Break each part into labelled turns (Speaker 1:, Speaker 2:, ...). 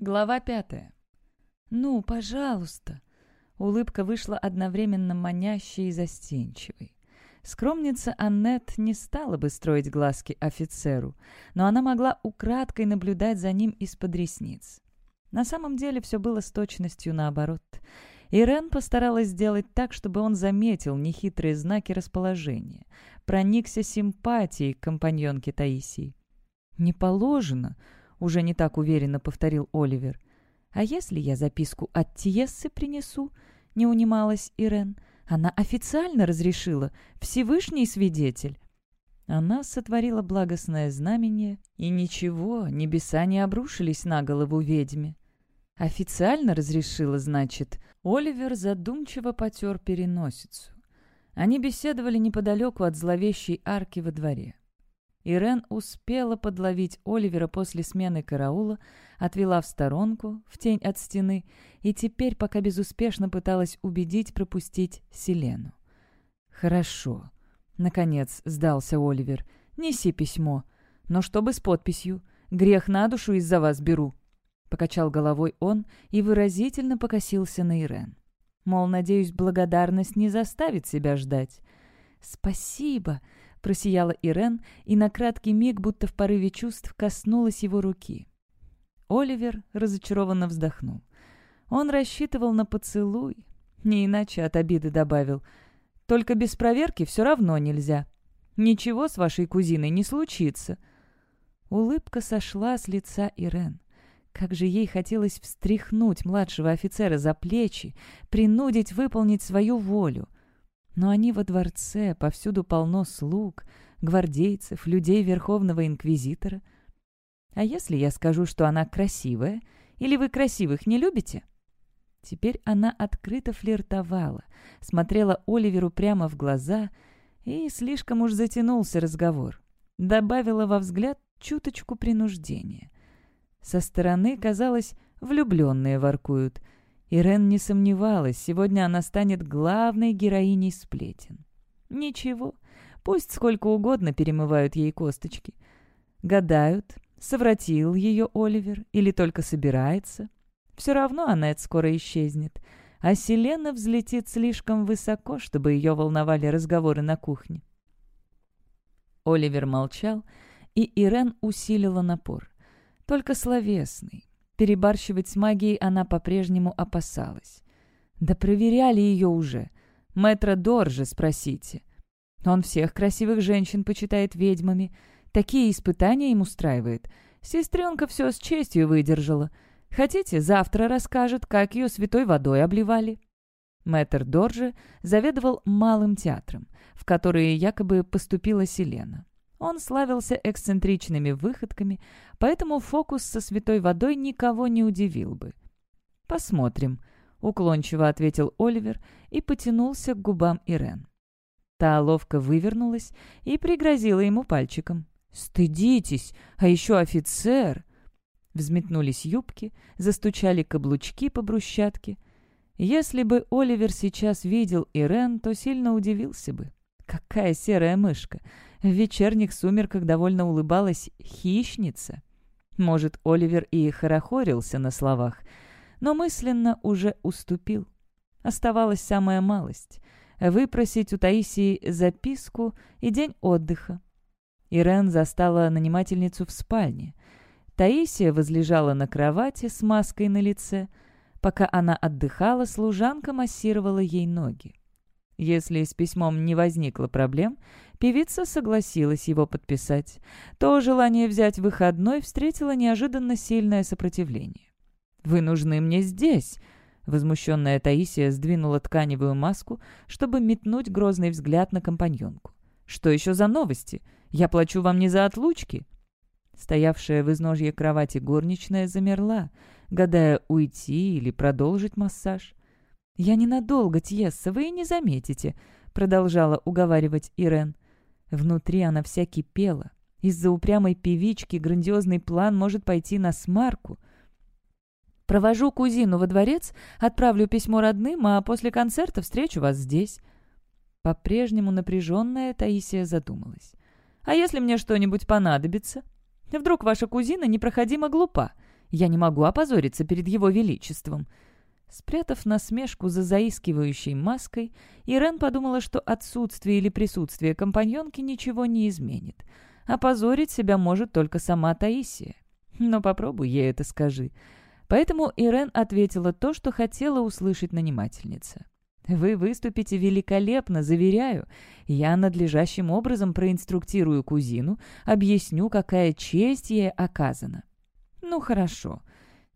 Speaker 1: Глава пятая. «Ну, пожалуйста!» Улыбка вышла одновременно манящей и застенчивой. Скромница Аннет не стала бы строить глазки офицеру, но она могла украдкой наблюдать за ним из-под ресниц. На самом деле все было с точностью наоборот. Ирен постаралась сделать так, чтобы он заметил нехитрые знаки расположения, проникся симпатией к компаньонке Таисии. «Не положено», — уже не так уверенно повторил Оливер. «А если я записку от Тиессы принесу?» — не унималась Ирен. «Она официально разрешила. Всевышний свидетель». Она сотворила благостное знамение, и ничего, небеса не обрушились на голову ведьме. «Официально разрешила, значит?» Оливер задумчиво потер переносицу. Они беседовали неподалеку от зловещей арки во дворе. Ирен успела подловить Оливера после смены караула, отвела в сторонку, в тень от стены, и теперь пока безуспешно пыталась убедить пропустить Селену. «Хорошо», — наконец сдался Оливер, — «неси письмо, но чтобы с подписью. Грех на душу из-за вас беру». Покачал головой он и выразительно покосился на Ирен. Мол, надеюсь, благодарность не заставит себя ждать. «Спасибо», — просияла Ирен, и на краткий миг, будто в порыве чувств, коснулась его руки. Оливер разочарованно вздохнул. Он рассчитывал на поцелуй, не иначе от обиды добавил. «Только без проверки все равно нельзя. Ничего с вашей кузиной не случится». Улыбка сошла с лица Ирен. Как же ей хотелось встряхнуть младшего офицера за плечи, принудить выполнить свою волю. Но они во дворце, повсюду полно слуг, гвардейцев, людей Верховного Инквизитора. А если я скажу, что она красивая? Или вы красивых не любите?» Теперь она открыто флиртовала, смотрела Оливеру прямо в глаза, и слишком уж затянулся разговор. Добавила во взгляд чуточку принуждения. Со стороны, казалось, влюбленные воркуют — Ирен не сомневалась, сегодня она станет главной героиней сплетен. Ничего, пусть сколько угодно перемывают ей косточки. Гадают, совратил ее Оливер или только собирается. Все равно Аннет скоро исчезнет, а Селена взлетит слишком высоко, чтобы ее волновали разговоры на кухне. Оливер молчал, и Ирен усилила напор. Только словесный, Перебарщивать с магией она по-прежнему опасалась. «Да проверяли ее уже. Мэтра Доржи спросите. Он всех красивых женщин почитает ведьмами. Такие испытания им устраивает. Сестренка все с честью выдержала. Хотите, завтра расскажет, как ее святой водой обливали?» Мэтр Доржи заведовал малым театром, в который якобы поступила Селена. Он славился эксцентричными выходками, поэтому фокус со святой водой никого не удивил бы. «Посмотрим», — уклончиво ответил Оливер и потянулся к губам Ирен. Та ловко вывернулась и пригрозила ему пальчиком. «Стыдитесь, а еще офицер!» Взметнулись юбки, застучали каблучки по брусчатке. Если бы Оливер сейчас видел Ирен, то сильно удивился бы. Какая серая мышка! В вечерних сумерках довольно улыбалась хищница. Может, Оливер и хорохорился на словах, но мысленно уже уступил. Оставалась самая малость — выпросить у Таисии записку и день отдыха. Ирен застала нанимательницу в спальне. Таисия возлежала на кровати с маской на лице. Пока она отдыхала, служанка массировала ей ноги. Если с письмом не возникло проблем, певица согласилась его подписать. То желание взять выходной встретило неожиданно сильное сопротивление. «Вы нужны мне здесь!» Возмущенная Таисия сдвинула тканевую маску, чтобы метнуть грозный взгляд на компаньонку. «Что еще за новости? Я плачу вам не за отлучки!» Стоявшая в изножье кровати горничная замерла, гадая, уйти или продолжить массаж. «Я ненадолго, Тьесса, вы и не заметите», — продолжала уговаривать Ирен. Внутри она вся кипела. Из-за упрямой певички грандиозный план может пойти на смарку. «Провожу кузину во дворец, отправлю письмо родным, а после концерта встречу вас здесь». По-прежнему напряженная Таисия задумалась. «А если мне что-нибудь понадобится? Вдруг ваша кузина непроходимо глупа? Я не могу опозориться перед его величеством». Спрятав насмешку за заискивающей маской, Ирен подумала, что отсутствие или присутствие компаньонки ничего не изменит. Опозорить себя может только сама Таисия. Но попробуй ей это скажи. Поэтому Ирен ответила то, что хотела услышать нанимательница. «Вы выступите великолепно, заверяю. Я надлежащим образом проинструктирую кузину, объясню, какая честь ей оказана». «Ну, хорошо», —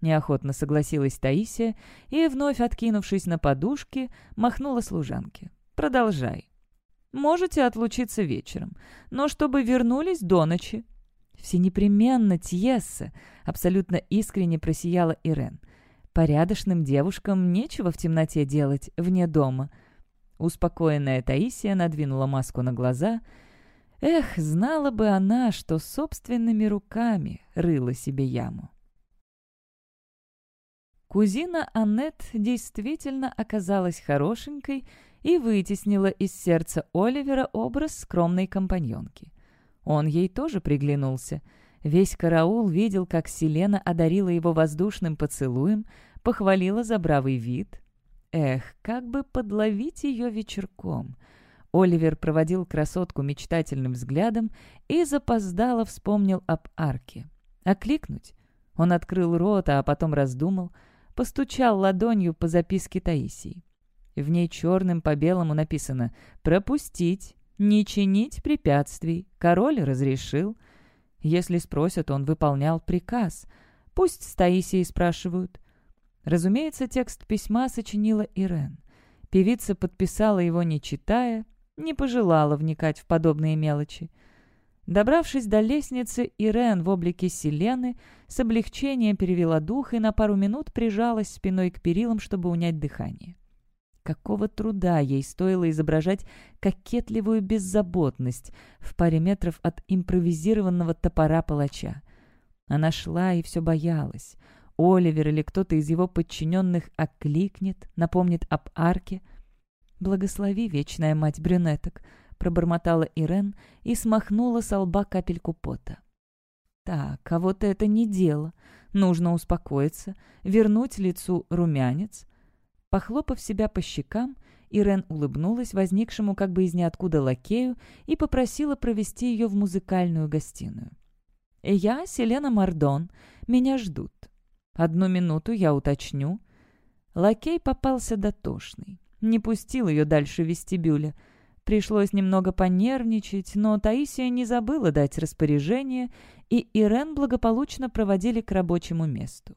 Speaker 1: неохотно согласилась Таисия и, вновь откинувшись на подушки, махнула служанке. «Продолжай. Можете отлучиться вечером, но чтобы вернулись до ночи». «Все непременно, Тьесса», — абсолютно искренне просияла Ирен. «Порядочным девушкам нечего в темноте делать вне дома». Успокоенная Таисия надвинула маску на глаза. Эх, знала бы она, что собственными руками рыла себе яму. Кузина Аннет действительно оказалась хорошенькой и вытеснила из сердца Оливера образ скромной компаньонки. Он ей тоже приглянулся. Весь караул видел, как Селена одарила его воздушным поцелуем, похвалила за бравый вид. Эх, как бы подловить ее вечерком. Оливер проводил красотку мечтательным взглядом и запоздало вспомнил об арке. Окликнуть? Он открыл рот, а потом раздумал, постучал ладонью по записке Таисии. В ней черным по белому написано «Пропустить, не чинить препятствий, король разрешил». Если спросят, он выполнял приказ. Пусть с Таисией спрашивают. Разумеется, текст письма сочинила Ирен. Певица подписала его, не читая, не пожелала вникать в подобные мелочи. Добравшись до лестницы, Ирен в облике Селены с облегчением перевела дух и на пару минут прижалась спиной к перилам, чтобы унять дыхание. Какого труда ей стоило изображать кокетливую беззаботность в паре метров от импровизированного топора палача. Она шла и все боялась. Оливер или кто-то из его подчиненных окликнет, напомнит об арке. «Благослови, вечная мать брюнеток», — пробормотала Ирен и смахнула с лба капельку пота. «Так, а вот это не дело. Нужно успокоиться, вернуть лицу румянец, Похлопав себя по щекам, Ирен улыбнулась возникшему как бы из ниоткуда лакею и попросила провести ее в музыкальную гостиную. «Я Селена Мардон. Меня ждут. Одну минуту я уточню». Лакей попался дотошный. Не пустил ее дальше вестибюля. Пришлось немного понервничать, но Таисия не забыла дать распоряжение, и Ирен благополучно проводили к рабочему месту.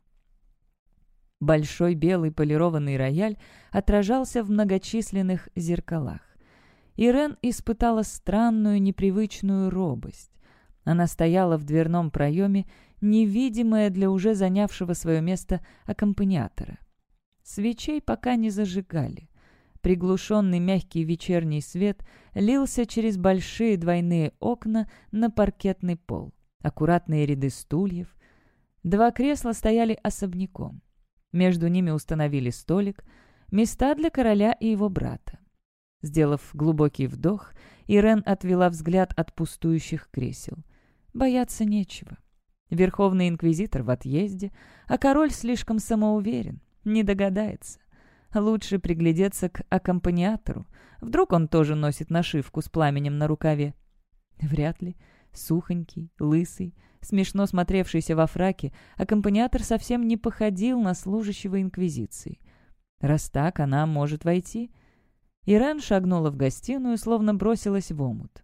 Speaker 1: Большой белый полированный рояль отражался в многочисленных зеркалах. Ирен испытала странную непривычную робость. Она стояла в дверном проеме, невидимая для уже занявшего свое место аккомпаниатора. Свечей пока не зажигали. Приглушенный мягкий вечерний свет лился через большие двойные окна на паркетный пол. Аккуратные ряды стульев. Два кресла стояли особняком. Между ними установили столик, места для короля и его брата. Сделав глубокий вдох, Ирен отвела взгляд от пустующих кресел. Бояться нечего. Верховный инквизитор в отъезде, а король слишком самоуверен, не догадается. Лучше приглядеться к аккомпаниатору. Вдруг он тоже носит нашивку с пламенем на рукаве. Вряд ли. Сухонький, лысый, смешно смотревшийся во фраке, аккомпаниатор совсем не походил на служащего инквизиции. Раз так, она может войти. Ирен шагнула в гостиную, словно бросилась в омут.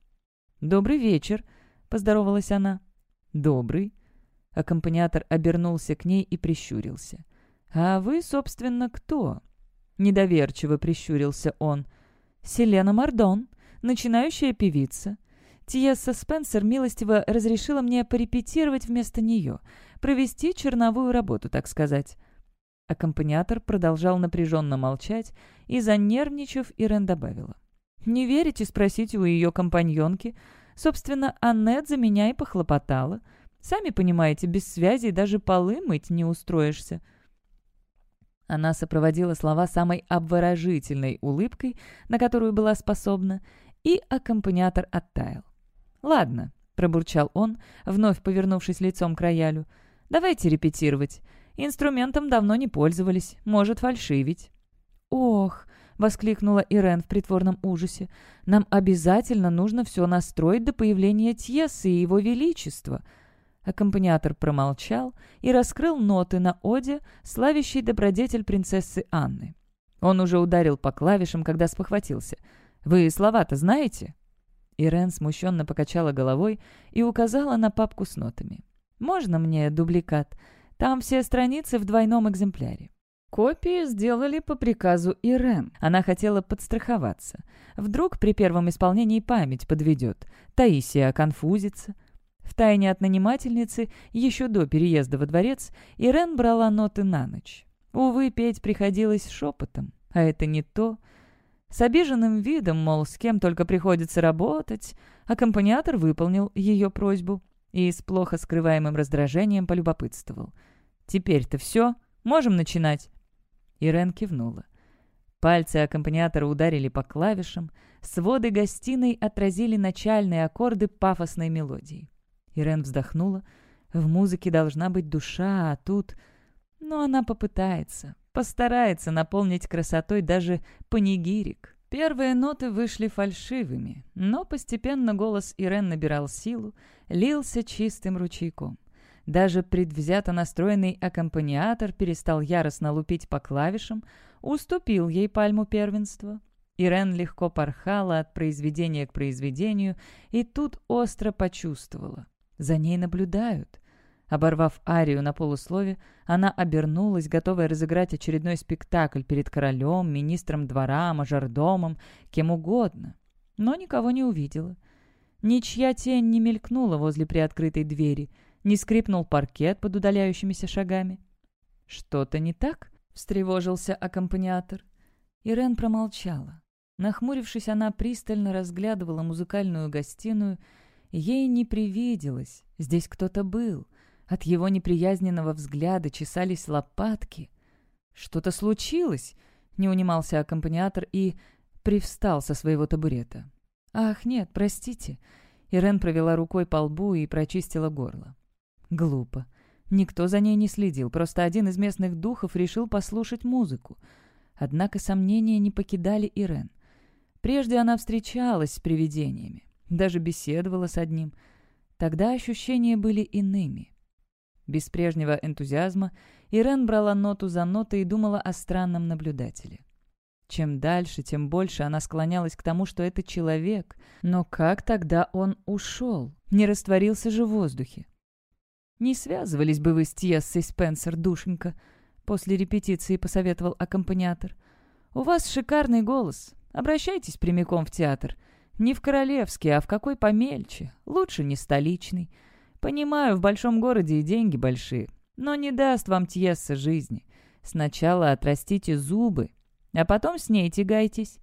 Speaker 1: «Добрый вечер», — поздоровалась она. «Добрый». Аккомпаниатор обернулся к ней и прищурился. «А вы, собственно, кто?» Недоверчиво прищурился он. «Селена Мардон, начинающая певица. Тиесса Спенсер милостиво разрешила мне порепетировать вместо нее, провести черновую работу, так сказать. Аккомпаниатор продолжал напряженно молчать, и, занервничав, Ирен добавила. «Не верите?» — спросите у ее компаньонки. Собственно, Аннет за меня и похлопотала. Сами понимаете, без связи даже полы мыть не устроишься». Она сопроводила слова самой обворожительной улыбкой, на которую была способна, и аккомпаниатор оттаял. «Ладно», — пробурчал он, вновь повернувшись лицом к роялю. Давайте репетировать. Инструментом давно не пользовались, может фальшивить». «Ох!» — воскликнула Ирен в притворном ужасе. «Нам обязательно нужно все настроить до появления Тьеса и его величества». Аккомпаниатор промолчал и раскрыл ноты на оде, славящей добродетель принцессы Анны. Он уже ударил по клавишам, когда спохватился. «Вы слова-то знаете?» Ирен смущенно покачала головой и указала на папку с нотами. «Можно мне дубликат? Там все страницы в двойном экземпляре». Копии сделали по приказу Ирен. Она хотела подстраховаться. Вдруг при первом исполнении память подведет. Таисия конфузится. Втайне от нанимательницы, еще до переезда во дворец, Ирен брала ноты на ночь. Увы, петь приходилось шепотом, а это не то. С обиженным видом, мол, с кем только приходится работать, аккомпаниатор выполнил ее просьбу и с плохо скрываемым раздражением полюбопытствовал. «Теперь-то все? Можем начинать?» Ирен кивнула. Пальцы аккомпаниатора ударили по клавишам, своды гостиной отразили начальные аккорды пафосной мелодии. Ирен вздохнула. В музыке должна быть душа, а тут... Но она попытается, постарается наполнить красотой даже панигирик. Первые ноты вышли фальшивыми, но постепенно голос Ирен набирал силу, лился чистым ручейком. Даже предвзято настроенный аккомпаниатор перестал яростно лупить по клавишам, уступил ей пальму первенства. Ирен легко порхала от произведения к произведению и тут остро почувствовала. За ней наблюдают. Оборвав арию на полуслове, она обернулась, готовая разыграть очередной спектакль перед королем, министром двора, мажордомом, кем угодно. Но никого не увидела. Ничья тень не мелькнула возле приоткрытой двери, не скрипнул паркет под удаляющимися шагами. «Что-то не так?» — встревожился аккомпаниатор. Ирен промолчала. Нахмурившись, она пристально разглядывала музыкальную гостиную — Ей не привиделось, здесь кто-то был. От его неприязненного взгляда чесались лопатки. «Что-то случилось?» — не унимался аккомпаниатор и привстал со своего табурета. «Ах, нет, простите». Ирен провела рукой по лбу и прочистила горло. Глупо. Никто за ней не следил, просто один из местных духов решил послушать музыку. Однако сомнения не покидали Ирен. Прежде она встречалась с привидениями даже беседовала с одним. Тогда ощущения были иными. Без прежнего энтузиазма Ирен брала ноту за нотой и думала о странном наблюдателе. Чем дальше, тем больше она склонялась к тому, что это человек. Но как тогда он ушел? Не растворился же в воздухе. «Не связывались бы вы с Тьессой Спенсер, душенька», — после репетиции посоветовал аккомпаниатор. «У вас шикарный голос. Обращайтесь прямиком в театр. Не в королевский, а в какой помельче. Лучше не столичный. Понимаю, в большом городе и деньги большие. Но не даст вам Тьесса жизни. Сначала отрастите зубы, а потом с ней тягайтесь».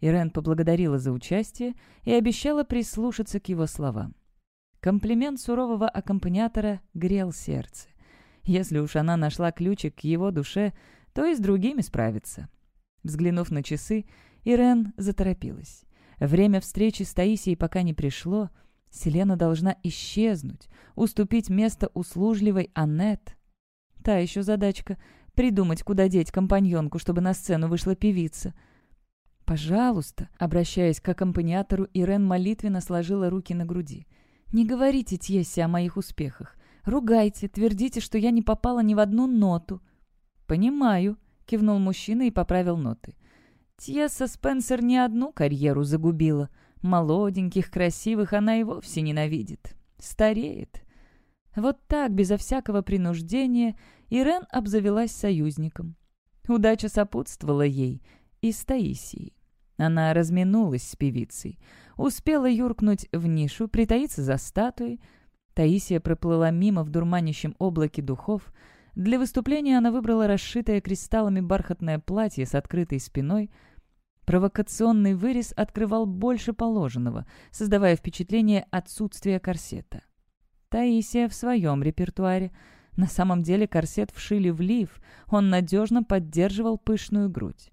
Speaker 1: Ирен поблагодарила за участие и обещала прислушаться к его словам. Комплимент сурового аккомпаниатора грел сердце. Если уж она нашла ключик к его душе, то и с другими справится. Взглянув на часы, Ирен заторопилась. Время встречи с Таисией пока не пришло. Селена должна исчезнуть, уступить место услужливой Аннет. Та еще задачка — придумать, куда деть компаньонку, чтобы на сцену вышла певица. «Пожалуйста», — обращаясь к аккомпаниатору, Ирен молитвенно сложила руки на груди. «Не говорите Тьессе о моих успехах. Ругайте, твердите, что я не попала ни в одну ноту». «Понимаю», — кивнул мужчина и поправил ноты. Тьесса Спенсер не одну карьеру загубила. Молоденьких, красивых она и вовсе ненавидит. Стареет. Вот так, безо всякого принуждения, Ирен обзавелась союзником. Удача сопутствовала ей и с. Она разминулась с певицей, успела юркнуть в нишу, притаиться за статуей. Таисия проплыла мимо в дурманящем облаке духов. Для выступления она выбрала расшитое кристаллами бархатное платье с открытой спиной — Провокационный вырез открывал больше положенного, создавая впечатление отсутствия корсета. Таисия в своем репертуаре. На самом деле корсет вшили в лиф, он надежно поддерживал пышную грудь.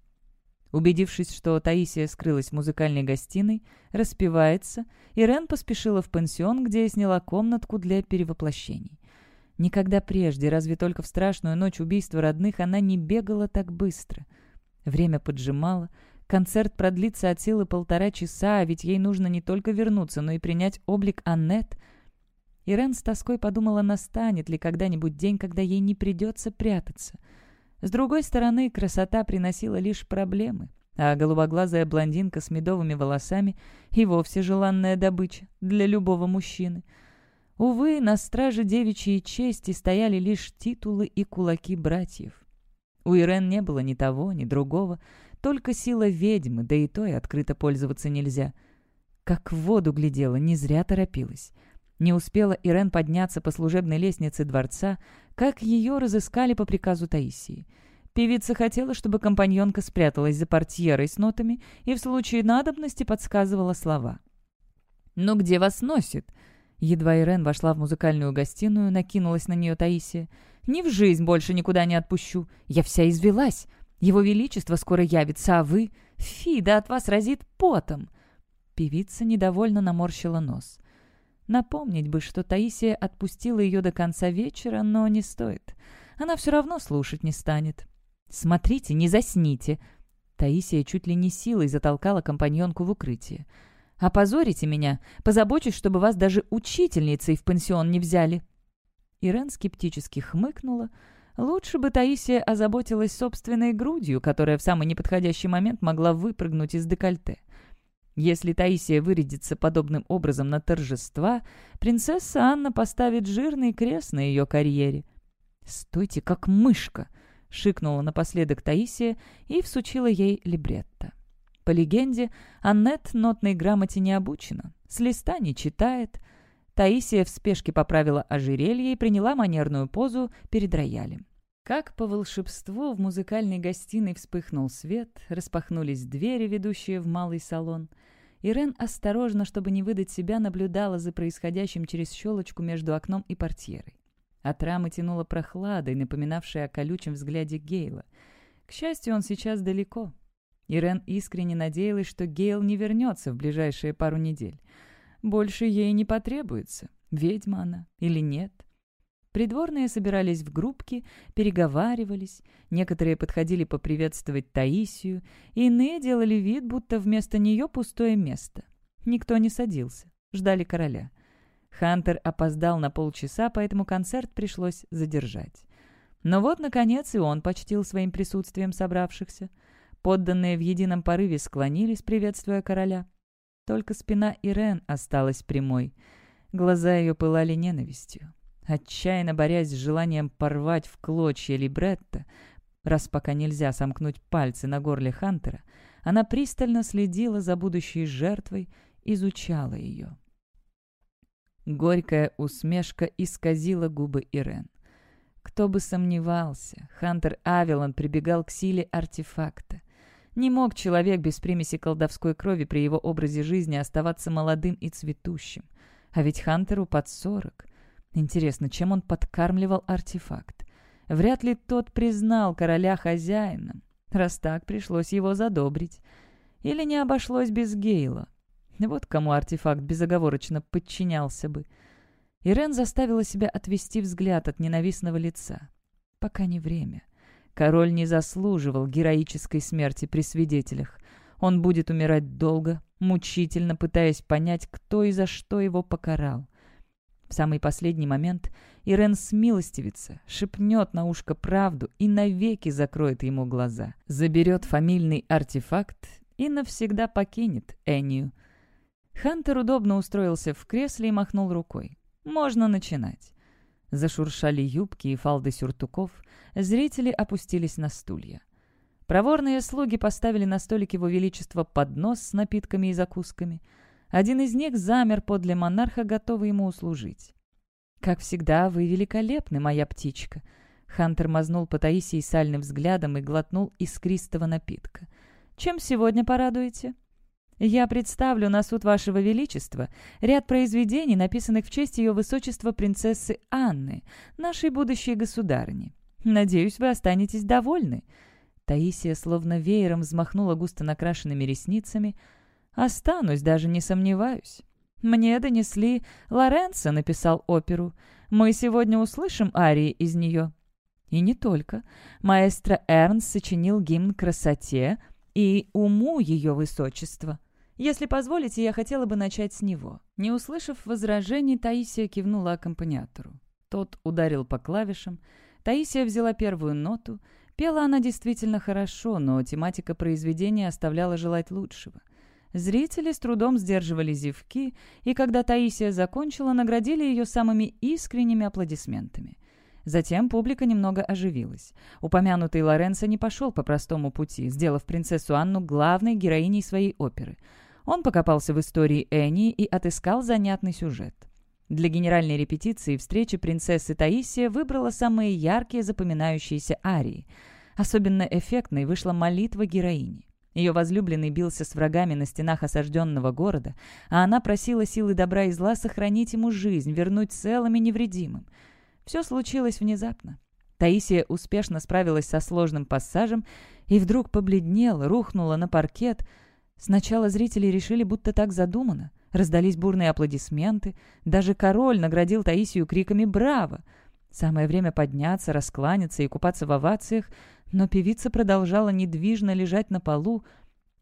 Speaker 1: Убедившись, что Таисия скрылась в музыкальной гостиной, распевается, Ирен поспешила в пансион, где сняла комнатку для перевоплощений. Никогда прежде, разве только в страшную ночь убийства родных, она не бегала так быстро. Время поджимало, концерт продлится от силы полтора часа, а ведь ей нужно не только вернуться, но и принять облик Аннет. Ирен с тоской подумала, настанет ли когда-нибудь день, когда ей не придется прятаться. С другой стороны, красота приносила лишь проблемы, а голубоглазая блондинка с медовыми волосами и вовсе желанная добыча для любого мужчины. Увы, на страже девичьей чести стояли лишь титулы и кулаки братьев. У Ирен не было ни того, ни другого, только сила ведьмы, да и той открыто пользоваться нельзя. Как в воду глядела, не зря торопилась. Не успела Ирен подняться по служебной лестнице дворца, как ее разыскали по приказу Таисии. Певица хотела, чтобы компаньонка спряталась за портьерой с нотами и в случае надобности подсказывала слова. «Ну где вас носит?» Едва Ирен вошла в музыкальную гостиную, накинулась на нее Таисия. «Ни в жизнь больше никуда не отпущу. Я вся извелась. Его Величество скоро явится, а вы... Фи, да от вас разит потом!» Певица недовольно наморщила нос. Напомнить бы, что Таисия отпустила ее до конца вечера, но не стоит. Она все равно слушать не станет. «Смотрите, не засните!» Таисия чуть ли не силой затолкала компаньонку в укрытие. «Опозорите меня! Позабочусь, чтобы вас даже учительницей в пансион не взяли!» Ирен скептически хмыкнула. Лучше бы Таисия озаботилась собственной грудью, которая в самый неподходящий момент могла выпрыгнуть из декольте. Если Таисия вырядится подобным образом на торжества, принцесса Анна поставит жирный крест на ее карьере. «Стойте, как мышка!» — шикнула напоследок Таисия и всучила ей либретто. По легенде, Аннет нотной грамоте не обучена, с листа не читает. Таисия в спешке поправила ожерелье и приняла манерную позу перед роялем. Как по волшебству в музыкальной гостиной вспыхнул свет, распахнулись двери, ведущие в малый салон. Ирен осторожно, чтобы не выдать себя, наблюдала за происходящим через щелочку между окном и портьерой. От рамы тянуло прохладой, напоминавшей о колючем взгляде Гейла. К счастью, он сейчас далеко. Ирен искренне надеялась, что Гейл не вернется в ближайшие пару недель. Больше ей не потребуется, ведьма она или нет. Придворные собирались в группки, переговаривались, некоторые подходили поприветствовать Таисию, иные делали вид, будто вместо нее пустое место. Никто не садился, ждали короля. Хантер опоздал на полчаса, поэтому концерт пришлось задержать. Но вот, наконец, и он почтил своим присутствием собравшихся. Подданные в едином порыве склонились, приветствуя короля. Только спина Ирен осталась прямой. Глаза ее пылали ненавистью. Отчаянно борясь с желанием порвать в клочья либретто, раз пока нельзя сомкнуть пальцы на горле Хантера, она пристально следила за будущей жертвой, изучала ее. Горькая усмешка исказила губы Ирен. Кто бы сомневался, Хантер Авелон прибегал к силе артефакта. Не мог человек без примеси колдовской крови при его образе жизни оставаться молодым и цветущим. А ведь Хантеру под сорок. Интересно, чем он подкармливал артефакт? Вряд ли тот признал короля хозяином. Раз так, пришлось его задобрить. Или не обошлось без Гейла. Вот кому артефакт безоговорочно подчинялся бы. Ирен заставила себя отвести взгляд от ненавистного лица. Пока не время. Король не заслуживал героической смерти при свидетелях. Он будет умирать долго, мучительно пытаясь понять, кто и за что его покарал. В самый последний момент Ирен смилостивится, шепнет на ушко правду и навеки закроет ему глаза, заберет фамильный артефакт и навсегда покинет Энию. Хантер удобно устроился в кресле и махнул рукой. «Можно начинать». Зашуршали юбки и фалды сюртуков, зрители опустились на стулья. Проворные слуги поставили на столик его величества поднос с напитками и закусками — один из них замер подле монарха, готовый ему услужить. «Как всегда, вы великолепны, моя птичка!» Хантер мазнул по Таисии сальным взглядом и глотнул искристого напитка. «Чем сегодня порадуете?» «Я представлю на суд вашего величества ряд произведений, написанных в честь ее высочества принцессы Анны, нашей будущей государыни. Надеюсь, вы останетесь довольны». Таисия словно веером взмахнула густо накрашенными ресницами – «Останусь, даже не сомневаюсь». «Мне донесли, Лоренцо написал оперу. Мы сегодня услышим арии из нее». И не только. Маэстро Эрнс сочинил гимн красоте и уму ее высочества. Если позволите, я хотела бы начать с него. Не услышав возражений, Таисия кивнула аккомпаниатору. Тот ударил по клавишам. Таисия взяла первую ноту. Пела она действительно хорошо, но тематика произведения оставляла желать лучшего. Зрители с трудом сдерживали зевки, и когда Таисия закончила, наградили ее самыми искренними аплодисментами. Затем публика немного оживилась. Упомянутый Лоренцо не пошел по простому пути, сделав принцессу Анну главной героиней своей оперы. Он покопался в истории Энни и отыскал занятный сюжет. Для генеральной репетиции встречи принцессы Таисия выбрала самые яркие запоминающиеся арии. Особенно эффектной вышла молитва героини. Ее возлюбленный бился с врагами на стенах осажденного города, а она просила силы добра и зла сохранить ему жизнь, вернуть целым и невредимым. Все случилось внезапно. Таисия успешно справилась со сложным пассажем и вдруг побледнела, рухнула на паркет. Сначала зрители решили, будто так задумано. Раздались бурные аплодисменты. Даже король наградил Таисию криками «Браво!». Самое время подняться, раскланяться и купаться в овациях, но певица продолжала недвижно лежать на полу.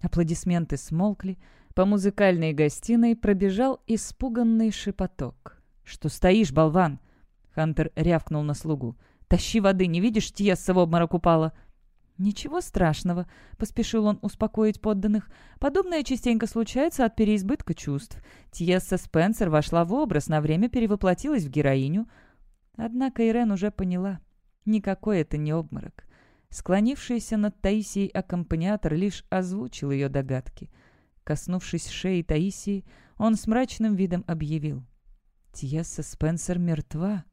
Speaker 1: Аплодисменты смолкли. По музыкальной гостиной пробежал испуганный шепоток. «Что стоишь, болван?» Хантер рявкнул на слугу. «Тащи воды, не видишь, Тьесса в обморок упала!» «Ничего страшного», — поспешил он успокоить подданных. «Подобное частенько случается от переизбытка чувств. Тьесса Спенсер вошла в образ, на время перевоплотилась в героиню». Однако Ирен уже поняла. Никакой это не обморок. Склонившийся над Таисией аккомпаниатор лишь озвучил ее догадки. Коснувшись шеи Таисии, он с мрачным видом объявил. «Тьесса Спенсер мертва».